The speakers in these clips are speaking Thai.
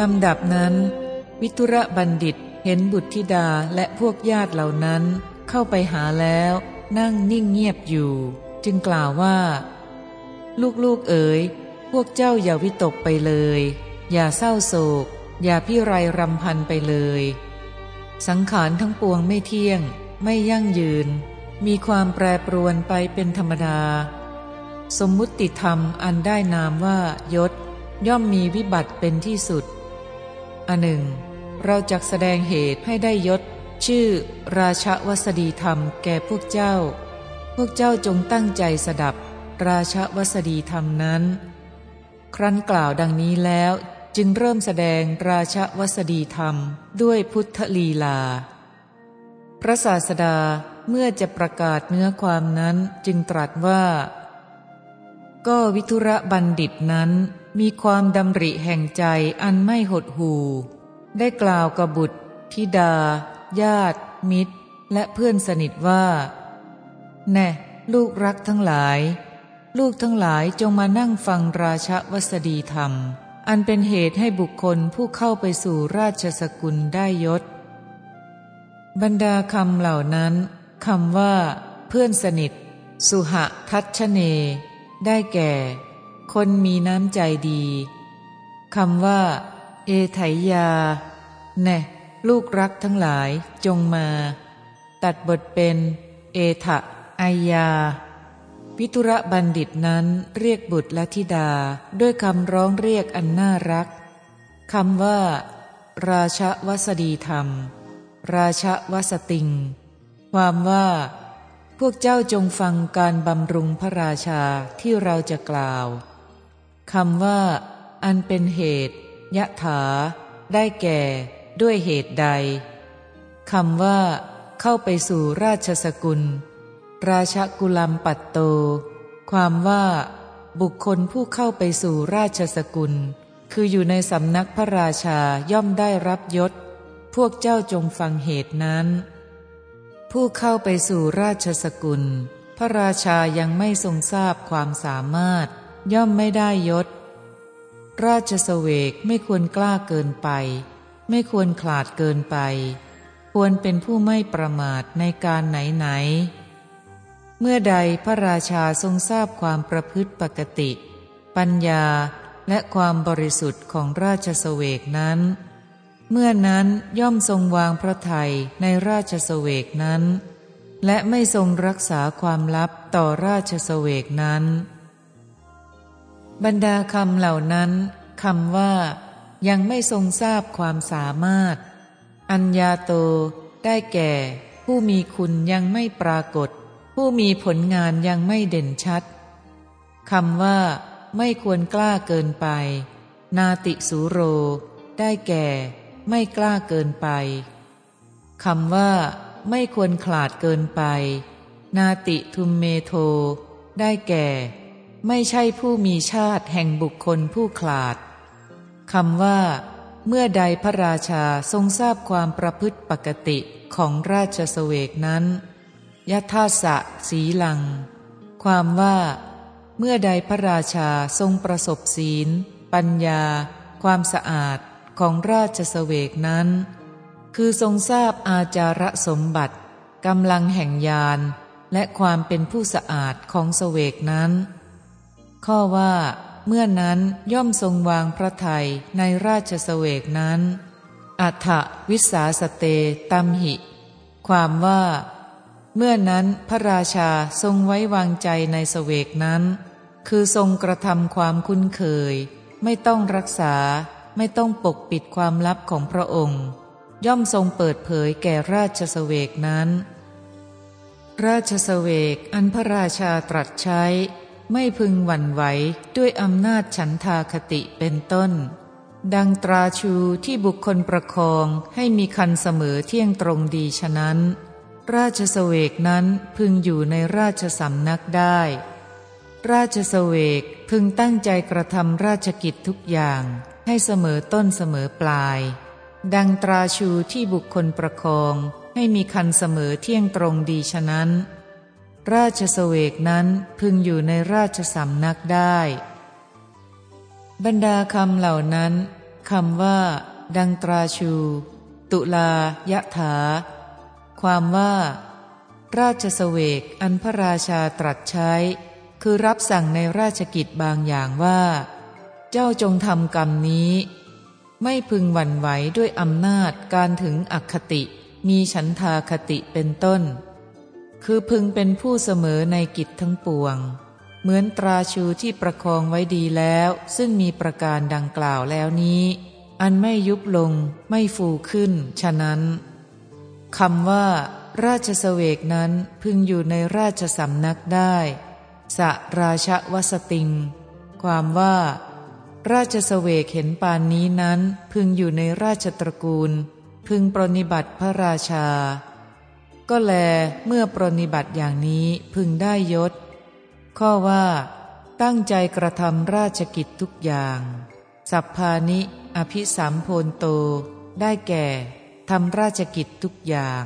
ลำดับนั้น วิทุระบัณฑิตเห็นบุตรธิดาและพวกญาติเหล่านั้น เข้าไปหาแล้ว นั่งนิ่งเงียบอยู่ จึงกล่าวว่า ลูกๆเอ๋ยพวกเจ้าอย่าวิตกไปเลย อย่าเศร้าโศก อย่าพิไรรำพันไปเลย สังขารทั้งปวงไม่เที่ยง ไม่ยั่งยืน มีความแปรปรวนไปเป็นธรรมดา สมมุติธรรมอันได้นามว่ายศ ย่อมมีวิบัติเป็นที่สุด อันหนึ่ง เราจะแสดงเหตุให้ได้ยศ ชื่อราชวสดีธรรมแก่พวกเจ้า พวกเจ้าจงตั้งใจสดับ ราชวสดีธรรมนั้น ครั้นกล่าวดังนี้แล้วจึงเริ่มแสดงราชวสดีธรรมด้วยพุทธลีลา พระศาสดาเมื่อจะประกาศเนื้อความนั้นจึงตรัสว่า ก็วิทุระบัณฑิตนั้น มีความดำริแห่งใจอันไม่หดหู่ ได้กล่าวกับบุตรธิดา ญาติ มิตร และเพื่อนสนิทว่า แน่ ลูกรักทั้งหลาย ลูกทั้งหลายจงมานั่งฟังราชวสดีธรรม อันเป็นเหตุให้บุคคลผู้เข้าไปสู่ราชสกุลได้ยศ บรรดาคำเหล่านั้นคำว่า เพื่อนสนิท สุหทัชเน ได้แก่ คนมีน้ำใจดีคำว่า เอไถยา แน่ลูกรักทั้งหลายจงมา ตัดบทเป็น เอทะไอยาวิทุระบัณฑิตนั้นเรียกบุตรและธิดาด้วยคำร้องเรียกอันน่ารักคำว่า ราชวสดีธรรม ราชวสติง ความว่า พวกเจ้าจงฟังการบำรุงพระราชาที่เราจะกล่าว คำว่า อันเป็นเหตุยะถา ได้แก่ ด้วยเหตุใดคำว่า เข้าไปสู่ราชสกุล ราชกุลัมปัตโต ความว่า บุคคลผู้เข้าไปสู่ราชสกุล คืออยู่ในสำนักพระราชาย่อมได้รับยศ พวกเจ้าจงฟังเหตุนั้น ผู้เข้าไปสู่ราชสกุล พระราชายังไม่ทรงทราบความสามารถ ย่อมไม่ได้ยศ ราชสเวกไม่ควรกล้าเกินไป ไม่ควรขลาดเกินไป ควรเป็นผู้ไม่ประมาทในการไหนไหน เมื่อใดพระราชาทรงทราบความประพฤติปกติ ปัญญาและความบริสุทธิ์ของราชสเวกนั้น เมื่อนั้นย่อมทรงวางพระทัยในราชสเวกนั้น และไม่ทรงรักษาความลับต่อราชสเวกนั้น บรรดาคำเหล่านั้นคำว่า ยังไม่ทรงทราบความสามารถ อัญญาโต ได้แก่ ผู้มีคุณยังไม่ปรากฏ ผู้มีผลงานยังไม่เด่นชัดคำว่า ไม่ควรกล้าเกินไป นาติสุโร ได้แก่ ไม่กล้าเกินไปคำว่า ไม่ควรขลาดเกินไป นาติทุมเมโท ได้แก่ ไม่ใช่ผู้มีชาติแห่งบุคคลผู้ขลาดคำว่า เมื่อใดพระราชาทรงทราบความประพฤติปกติของราชสเวกนั้นยะทาสะสีลัง ความว่า เมื่อใดพระราชาทรงประสบศีล ปัญญา ความสะอาดของราชสเวกนั้น คือทรงทราบอาจาระสมบัติกำลังแห่งยานและความเป็นผู้สะอาดของสเวกนั้น ข้อว่า เมื่อนั้นย่อมทรงวางพระทัยในราชสเวกนั้น อัฏฐวิสาสเตตัมหิ ความว่า เมื่อนั้นพระราชาทรงไว้วางใจในสเวกนั้น คือทรงกระทำความคุ้นเคย ไม่ต้องรักษา ไม่ต้องปกปิดความลับของพระองค์ ย่อมทรงเปิดเผยแก่ราชสเวกนั้นราชสเวกอันพระราชาตรัสใช้ ไม่พึงหวั่นไหวด้วยอำนาจฉันทาคติเป็นต้น ดังตราชูที่บุคคลประคองให้มีคันเสมอเที่ยงตรงดีฉะนั้น ราชสเวกนั้นพึงอยู่ในราชสำนักได้ ราชสเวกพึงตั้งใจกระทำราชกิจทุกอย่าง ให้เสมอต้นเสมอปลาย ดังตราชูที่บุคคลประคองให้มีคันเสมอเที่ยงตรงดีฉะนั้น ราชสเวกนั้นพึงอยู่ในราชสำนักได้ บรรดาคำเหล่านั้นคำว่า ดังตราชู ตุลายะถา ความว่า ราชสเวกอันพระราชาตรัสใช้ คือรับสั่งในราชกิจบางอย่างว่า เจ้าจงทำกรรมนี้ ไม่พึงหวั่นไหวด้วยอำนาจการถึงอคติ มีฉันทาคติเป็นต้น คือพึงเป็นผู้เสมอในกิจทั้งปวง เหมือนตราชูที่ประคองไว้ดีแล้ว ซึ่งมีประการดังกล่าวแล้วนี้ อันไม่ยุบลงไม่ฟูขึ้น ฉะนั้นคำว่า ราชสเวกนั้นพึงอยู่ในราชสำนักได้สะราชวสติง ความว่า ราชสเวกเห็นปานนี้นั้น พึงอยู่ในราชตระกูล พึงปรนิบัติพระราชา ก็แลเมื่อปรนิบัติอย่างนี้พึงได้ยศ ข้อว่า ตั้งใจกระทำราชกิจทุกอย่าง สัพพานิ อภิสัมโพนโต ได้แก่ทำราชกิจทุกอย่าง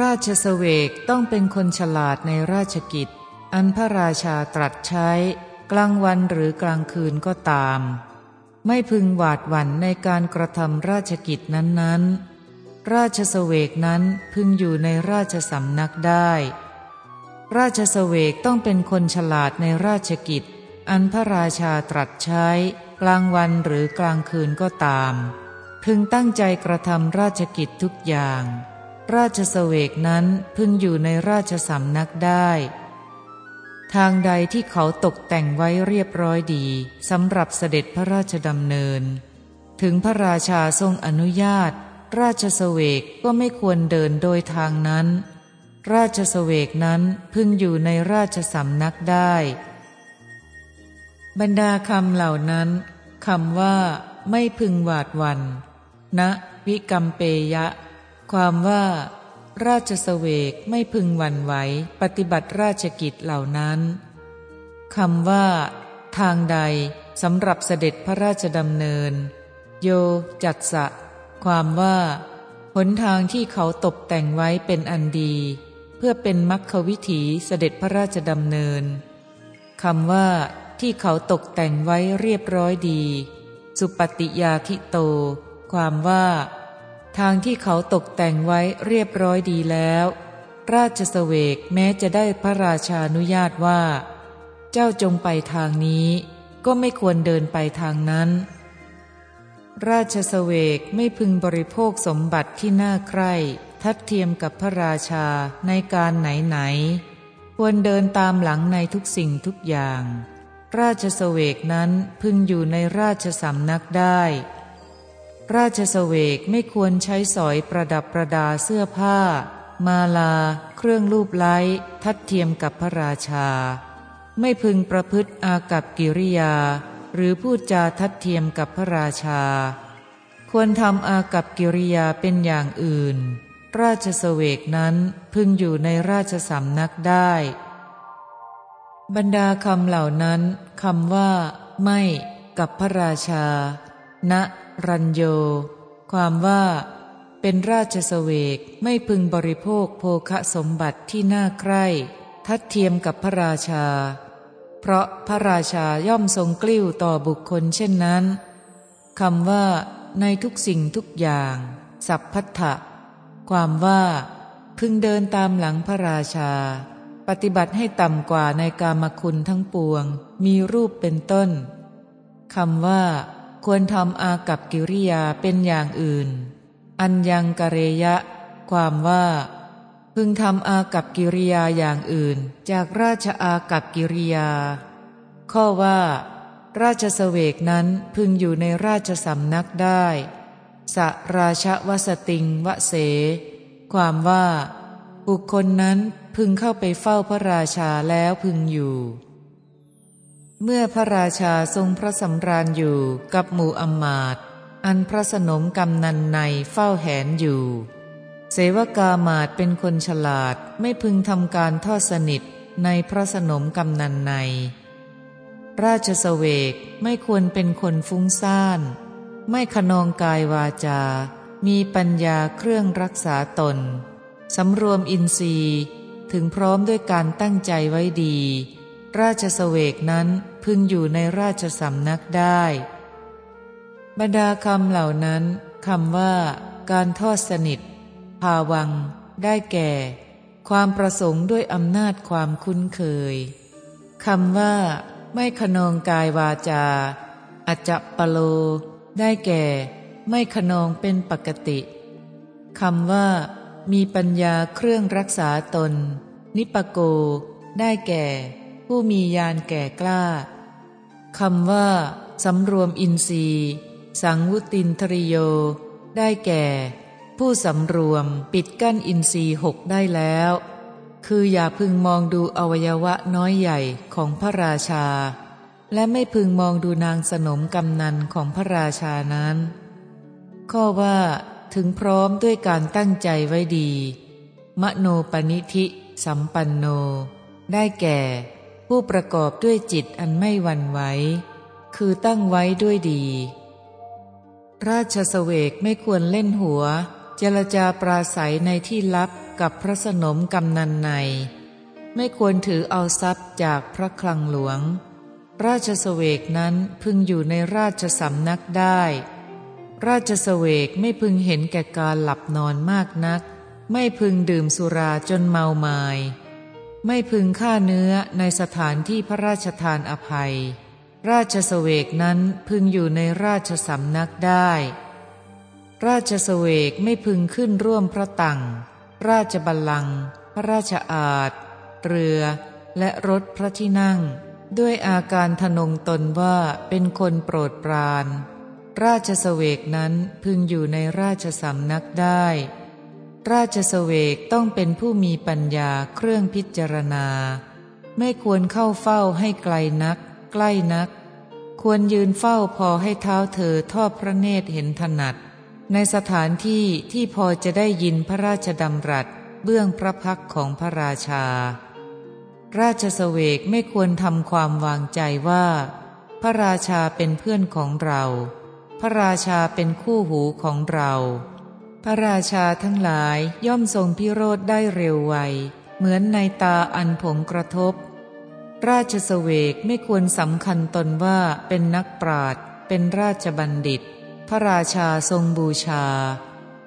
ราชสเวกต้องเป็นคนฉลาดในราชกิจ อันพระราชาตรัสใช้ กลางวันหรือกลางคืนก็ตาม ไม่พึงหวาดหวั่นในการกระทำราชกิจนั้นๆ ราชสเวกนั้นพึงอยู่ในราชสำนักได้ ราชสเวกต้องเป็นคนฉลาดในราชกิจ อันพระราชาตรัสใช้ กลางวันหรือกลางคืนก็ตาม พึงตั้งใจกระทำราชกิจทุกอย่าง ราชสเวกนั้นพึงอยู่ในราชสำนักได้ ทางใดที่เขาตกแต่งไว้เรียบร้อยดีสำหรับเสด็จพระราชดำเนิน ถึงพระราชาทรงอนุญาต ราชสเวกก็ไม่ควรเดินโดยทางนั้น ราชสเวกนั้นพึงอยู่ในราชสำนักได้ บรรดาคำเหล่านั้นคำว่า ไม่พึงหวาดวันณนะวิกัมเปยะ ความว่า ราชสเวกไม่พึงหวั่นไหวปฏิบัติราชกิจเหล่านั้นคำว่า ทางใดสำหรับเสด็จพระราชดำเนิน โย จัตสะ ความว่า หนทางที่เขาตกแต่งไว้เป็นอันดี เพื่อเป็นมรรควิถีเสด็จพระราชดำเนินคำว่าที่เขาตกแต่งไว้เรียบร้อยดี สุปฏิยาทิโต ความว่า ทางที่เขาตกแต่งไว้เรียบร้อยดีแล้ว ราชสเวกแม้จะได้พระราชานุญาตว่า เจ้าจงไปทางนี้ ก็ไม่ควรเดินไปทางนั้น ราชสเวกไม่พึงบริโภคสมบัติที่น่าใคร่ทัดเทียมกับพระราชาในการไหนไหน ควรเดินตามหลังในทุกสิ่งทุกอย่าง ราชสเวกนั้นพึงอยู่ในราชสำนักได้ ราชสเวกไม่ควรใช้สอยประดับประดาเสื้อผ้า มาลา เครื่องรูปไล้ทัดเทียมกับพระราชา ไม่พึงประพฤติอากับกิริยา หรือพูดจาทัดเทียมกับพระราชา ควรทำอากับกิริยาเป็นอย่างอื่น ราชสเวกนั้นพึงอยู่ในราชสำนักได้ บรรดาคำเหล่านั้นคำว่า ไม่กับพระราชา ณ รัญโย ความว่า เป็นราชสเวกไม่พึงบริโภคโภคสมบัติที่น่าใคร่ ทัดเทียมกับพระราชา เพราะพระราชาย่อมทรงกลิ้วต่อบุคคลเช่นนั้นคำว่า ในทุกสิ่งทุกอย่าง สัพพัทธะความว่า พึงเดินตามหลังพระราชา ปฏิบัติให้ต่ำกว่าในกามคุณทั้งปวง มีรูปเป็นต้นคำว่า ควรทำอากับกิริยาเป็นอย่างอื่น อันยังกะเรยะ ความว่า พึงทำอากับกิริยาอย่างอื่น จากราชอากับกิริยา ข้อว่า ราชสเวกนั้นพึงอยู่ในราชสำนักได้สราชวสติงวเส ความว่า บุคคลนั้นพึงเข้าไปเฝ้าพระราชาแล้วพึงอยู่ เมื่อพระราชาทรงพระสำราญอยู่กับหมู่อมาตอันพระสนมกำนันในเฝ้าแหนอยู่ เสวกามาตเป็นคนฉลาดไม่พึงทำการทอดสนิทในพระสนมกำนันใน ราชสเวกไม่ควรเป็นคนฟุ้งซ่าน ไม่ขนองกายวาจา มีปัญญาเครื่องรักษาตน สำรวมอินทรีย์ถึงพร้อมด้วยการตั้งใจไว้ดี ราชสเวกนั้นพึงอยู่ในราชสำนักได้ บรรดาคำเหล่านั้นคำว่า การทอดสนิท ภาวัง ได้แก่ ความประสงค์ด้วยอำนาจความคุ้นเคยคำว่า ไม่ขนองกายวาจา อจจปโล ได้แก่ ไม่ขนองเป็นปกติคำว่า มีปัญญาเครื่องรักษาตน นิปโก ได้แก่ ผู้มียานแก่กล้าคำว่าสำรวมอินทรีย์ สังวุตินทริโย ได้แก่ ผู้สำรวมปิดกั้นอินทรีย์หกได้แล้ว คืออย่าพึงมองดูอวัยวะน้อยใหญ่ของพระราชา และไม่พึงมองดูนางสนมกำนันของพระราชานั้น ข้อว่าถึงพร้อมด้วยการตั้งใจไว้ดี มโนปนิธิ สัมปันโน ได้แก่ ผู้ประกอบด้วยจิตอันไม่หวั่นไหวคือตั้งไว้ด้วยดี ราชสเวกไม่ควรเล่นหัว เจรจาปราศัยในที่ลับกับพระสนมกำนันใน ไม่ควรถือเอาทรัพย์จากพระคลังหลวง ราชสเวกนั้นพึงอยู่ในราชสำนักได้ ราชสเวกไม่พึงเห็นแก่การหลับนอนมากนัก ไม่พึงดื่มสุราจนเมามาย ไม่พึงฆ่าเนื้อในสถานที่พระราชทานอภัย ราชสเวกนั้นพึงอยู่ในราชสำนักได้ ราชสเวกไม่พึงขึ้นร่วมพระตังราชบัลลังก์พระราชอาณเรือและรถพระที่นั่ง ด้วยอาการทนงตนว่าเป็นคนโปรดปราน ราชสเวกนั้นพึงอยู่ในราชสำนักได้ ราชสเวกต้องเป็นผู้มีปัญญาเครื่องพิจารณา ไม่ควรเข้าเฝ้าให้ไกลนัก ใกล้นัก ควรยืนเฝ้าพอให้เท้าเธอทอดพระเนตรเห็นถนัด ในสถานที่ที่พอจะได้ยินพระราชดำรัสเบื้องพระพักของพระราชา ราชสเวกไม่ควรทำความวางใจว่า พระราชาเป็นเพื่อนของเรา พระราชาเป็นคู่หูของเรา พระราชาทั้งหลายย่อมทรงพิโรธได้เร็วไว เหมือนในตาอันผงกระทบ ราชสเวกไม่ควรสำคัญตนว่าเป็นนักปราดเป็นราชบัณฑิต พระราชาทรงบูชา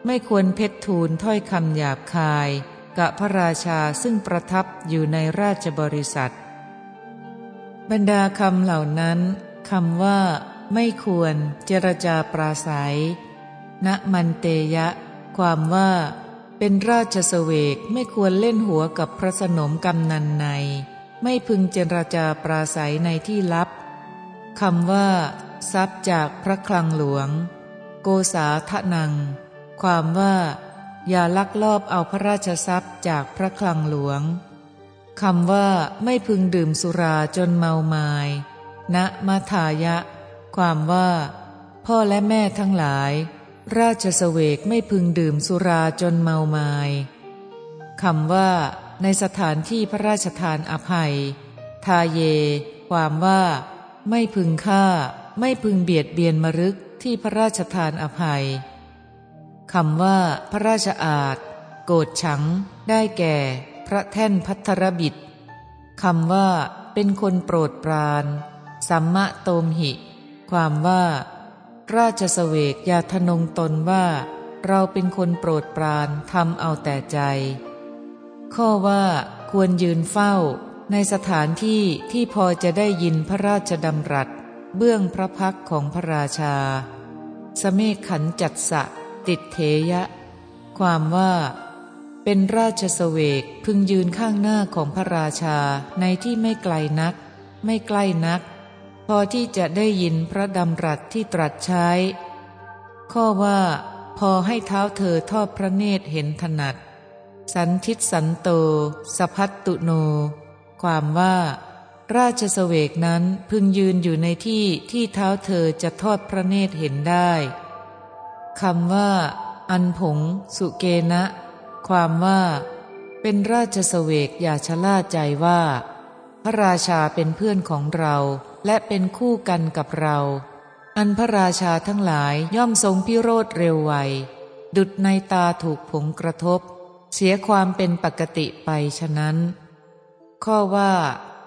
ไม่ควรเพชรทูลถ้อยคำหยาบคายกะพระราชาซึ่งประทับอยู่ในราชบริษัท บรรดาคำเหล่านั้นคำว่า ไม่ควรเจรจาปราศัย ณมันเตยะ ความว่า เป็นราชสเวกไม่ควรเล่นหัวกับพระสนมกำนันใน ไม่พึงเจรจาปราศัยในที่ลับคำว่า ทรัพย์จากพระคลังหลวง โกษาทะนัง ความว่า อย่าลักลอบเอาพระราชทรัพย์จากพระคลังหลวงคำว่าไม่พึงดื่มสุราจนเมามายณมาทายะ ความว่า พ่อและแม่ทั้งหลาย ราชสเวกไม่พึงดื่มสุราจนเมามายคำว่า ในสถานที่พระราชทานอภัย ทาเย ความว่า ไม่พึงฆ่า ไม่พึงเบียดเบียนมรึกที่พระราชทานอภัยคำว่า พระราชอาณโกดฉัง ได้แก่ พระแท่นพัทรบิดคำว่า เป็นคนโปรดปรานสัมมะโตมหิ ความว่า ราชสเวกยาทนงตนว่า เราเป็นคนโปรดปรานทำเอาแต่ใจ ข้อว่าควรยืนเฝ้าในสถานที่ที่พอจะได้ยินพระราชดำรัส เบื้องพระพักของพระราชา สเมฆขันจัดสะติดเทยะ ความว่า เป็นราชสเวกพึงยืนข้างหน้าของพระราชาในที่ไม่ไกลนัก ไม่ใกล้นัก พอที่จะได้ยินพระดำรัสที่ตรัสใช้ ข้อว่า พอให้เท้าเธอทอดพระเนตรเห็นถนัด สันทิสันโต สพัตตุโน ความว่า ราชสเวกนั้นพึงยืนอยู่ในที่ที่เท้าเธอจะทอดพระเนตรเห็นได้คำว่า อันผง สุเกนะ ความว่า เป็นราชสเวกอย่าชะล่าใจว่า พระราชาเป็นเพื่อนของเรา และเป็นคู่กันกับเรา อันพระราชาทั้งหลายย่อมทรงพิโรธเร็วไว ดุดในตาถูกผงกระทบ เสียความเป็นปกติไปฉะนั้น ข้อว่า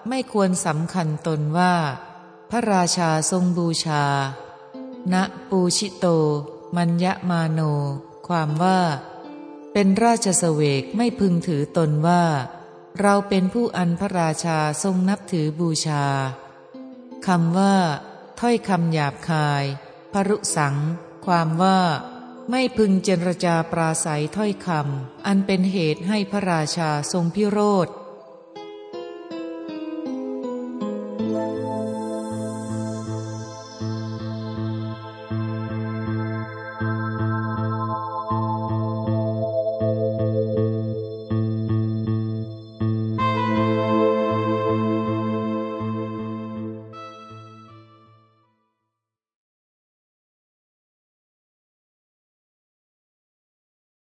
ไม่ควรสำคัญตนว่า พระราชาทรงบูชา ณ ปูชิโต มัญญมาโน ความว่า เป็นราชสเวกไม่พึงถือตนว่า เราเป็นผู้อันพระราชาทรงนับถือบูชาคำว่า ถ้อยคำหยาบคาย พรุสัง ความว่าไม่พึงเจรจาปราศัยถ้อยคำอันเป็นเหตุให้พระราชาทรงพิโรธ